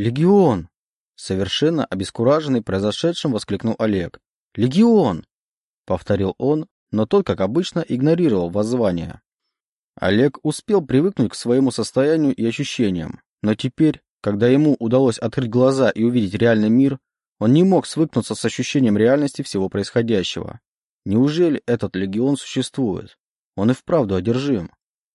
«Легион!» Совершенно обескураженный произошедшим воскликнул Олег. «Легион!» Повторил он, но тот, как обычно, игнорировал воззвание. Олег успел привыкнуть к своему состоянию и ощущениям, но теперь, когда ему удалось открыть глаза и увидеть реальный мир, он не мог свыкнуться с ощущением реальности всего происходящего. Неужели этот легион существует? Он и вправду одержим.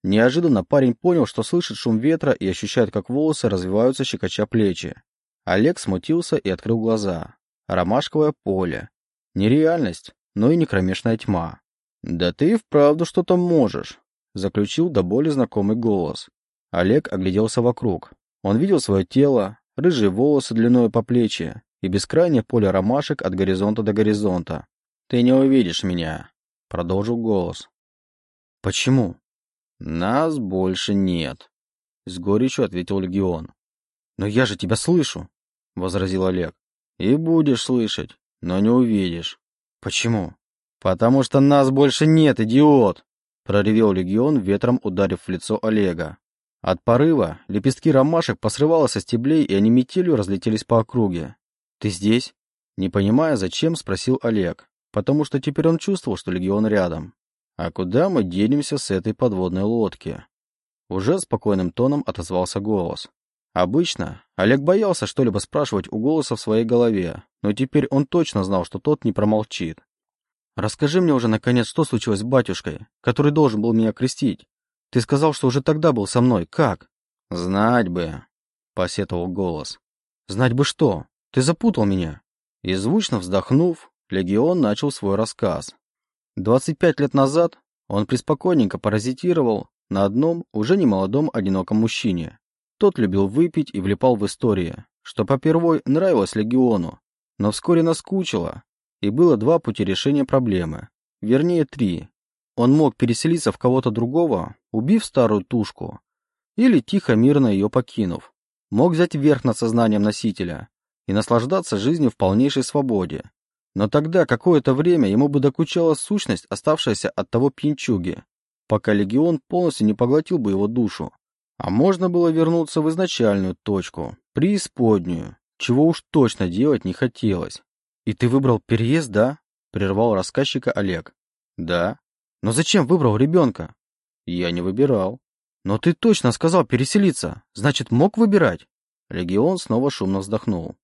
Неожиданно парень понял, что слышит шум ветра и ощущает, как волосы развиваются, щекоча плечи. Олег смутился и открыл глаза. Ромашковое поле. Не реальность, но и не кромешная тьма. «Да ты и вправду что-то можешь», — заключил до боли знакомый голос. Олег огляделся вокруг. Он видел свое тело, рыжие волосы длиной по плечи и бескрайнее поле ромашек от горизонта до горизонта. «Ты не увидишь меня», — продолжил голос. «Почему?» «Нас больше нет», — с горечью ответил Легион. «Но я же тебя слышу», — возразил Олег. «И будешь слышать, но не увидишь». «Почему?» «Потому что нас больше нет, идиот!» — проревел Легион, ветром ударив в лицо Олега. От порыва лепестки ромашек посрывало со стеблей, и они метелью разлетелись по округе. «Ты здесь?» Не понимая, зачем, спросил Олег, потому что теперь он чувствовал, что Легион рядом. «А куда мы денемся с этой подводной лодки?» Уже спокойным тоном отозвался голос. Обычно Олег боялся что-либо спрашивать у голоса в своей голове, но теперь он точно знал, что тот не промолчит. «Расскажи мне уже, наконец, что случилось с батюшкой, который должен был меня крестить. Ты сказал, что уже тогда был со мной. Как?» «Знать бы», — посетовал голос. «Знать бы что? Ты запутал меня». И звучно вздохнув, Легион начал свой рассказ. 25 лет назад он преспокойненько паразитировал на одном, уже немолодом, одиноком мужчине. Тот любил выпить и влипал в истории, что попервой нравилось Легиону, но вскоре наскучило, и было два пути решения проблемы. Вернее, три. Он мог переселиться в кого-то другого, убив старую тушку, или тихо мирно ее покинув. Мог взять верх над сознанием носителя и наслаждаться жизнью в полнейшей свободе. Но тогда какое-то время ему бы докучала сущность, оставшаяся от того пьянчуги, пока легион полностью не поглотил бы его душу. А можно было вернуться в изначальную точку, преисподнюю, чего уж точно делать не хотелось. «И ты выбрал переезд, да?» — прервал рассказчика Олег. «Да». «Но зачем выбрал ребенка?» «Я не выбирал». «Но ты точно сказал переселиться, значит, мог выбирать?» Легион снова шумно вздохнул.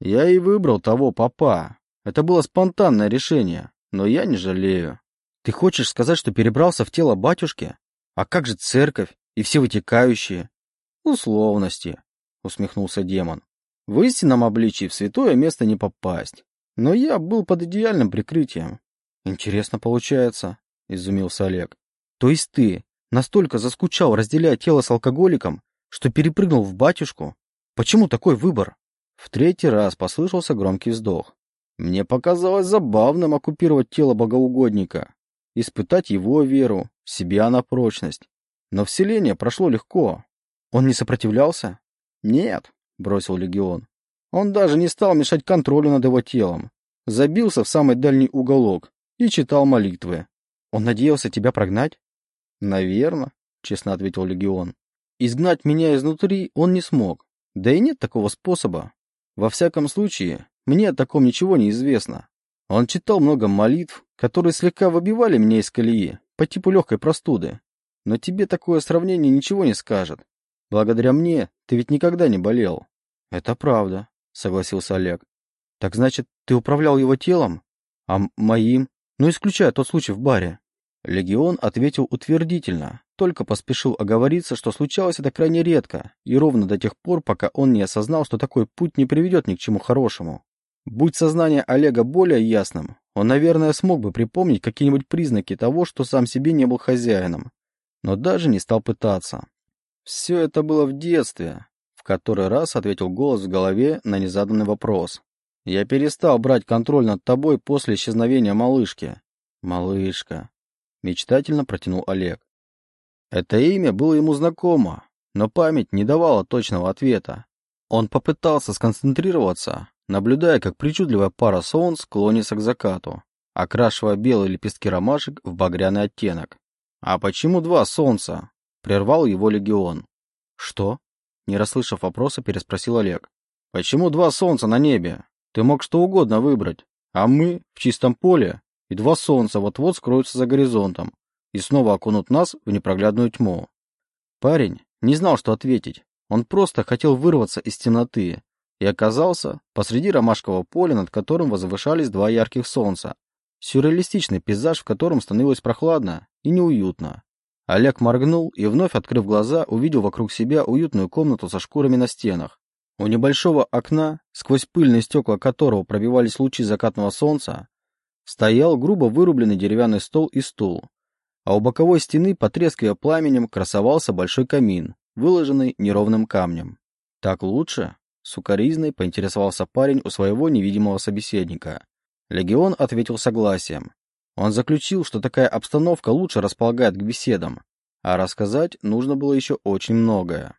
«Я и выбрал того папа. Это было спонтанное решение, но я не жалею». «Ты хочешь сказать, что перебрался в тело батюшки? А как же церковь и все вытекающие?» «Условности», — усмехнулся демон. В истинном обличии в святое место не попасть. Но я был под идеальным прикрытием. Интересно получается, изумился Олег. То есть ты настолько заскучал, разделяя тело с алкоголиком, что перепрыгнул в батюшку? Почему такой выбор? В третий раз послышался громкий вздох. Мне показалось забавным оккупировать тело богоугодника, испытать его веру, себя на прочность. Но вселение прошло легко. Он не сопротивлялся? Нет, бросил легион. Он даже не стал мешать контролю над его телом. Забился в самый дальний уголок и читал молитвы. Он надеялся тебя прогнать? Наверно, честно ответил легион. Изгнать меня изнутри он не смог. Да и нет такого способа. Во всяком случае, мне о таком ничего не известно. Он читал много молитв, которые слегка выбивали меня из колеи, по типу легкой простуды. Но тебе такое сравнение ничего не скажет. Благодаря мне ты ведь никогда не болел. Это правда, согласился Олег. Так значит, ты управлял его телом? А моим? Ну, исключая тот случай в баре. Легион ответил утвердительно, только поспешил оговориться, что случалось это крайне редко, и ровно до тех пор, пока он не осознал, что такой путь не приведет ни к чему хорошему. Будь сознание Олега более ясным, он, наверное, смог бы припомнить какие-нибудь признаки того, что сам себе не был хозяином, но даже не стал пытаться. Все это было в детстве, в который раз ответил голос в голове на незаданный вопрос. Я перестал брать контроль над тобой после исчезновения малышки. Малышка. Мечтательно протянул Олег. Это имя было ему знакомо, но память не давала точного ответа. Он попытался сконцентрироваться, наблюдая, как причудливая пара солнц клонится к закату, окрашивая белые лепестки ромашек в багряный оттенок. «А почему два солнца?» — прервал его легион. «Что?» не расслышав вопроса, переспросил Олег. «Почему два солнца на небе? Ты мог что угодно выбрать. А мы в чистом поле, и два солнца вот-вот скроются за горизонтом и снова окунут нас в непроглядную тьму». Парень не знал, что ответить. Он просто хотел вырваться из темноты и оказался посреди ромашкового поля, над которым возвышались два ярких солнца. Сюрреалистичный пейзаж, в котором становилось прохладно и неуютно. Олег моргнул и, вновь открыв глаза, увидел вокруг себя уютную комнату со шкурами на стенах. У небольшого окна, сквозь пыльные стекла которого пробивались лучи закатного солнца, стоял грубо вырубленный деревянный стол и стул, а у боковой стены, потрескивая пламенем, красовался большой камин, выложенный неровным камнем. «Так лучше?» — сукоризной поинтересовался парень у своего невидимого собеседника. Легион ответил согласием. Он заключил, что такая обстановка лучше располагает к беседам, а рассказать нужно было еще очень многое.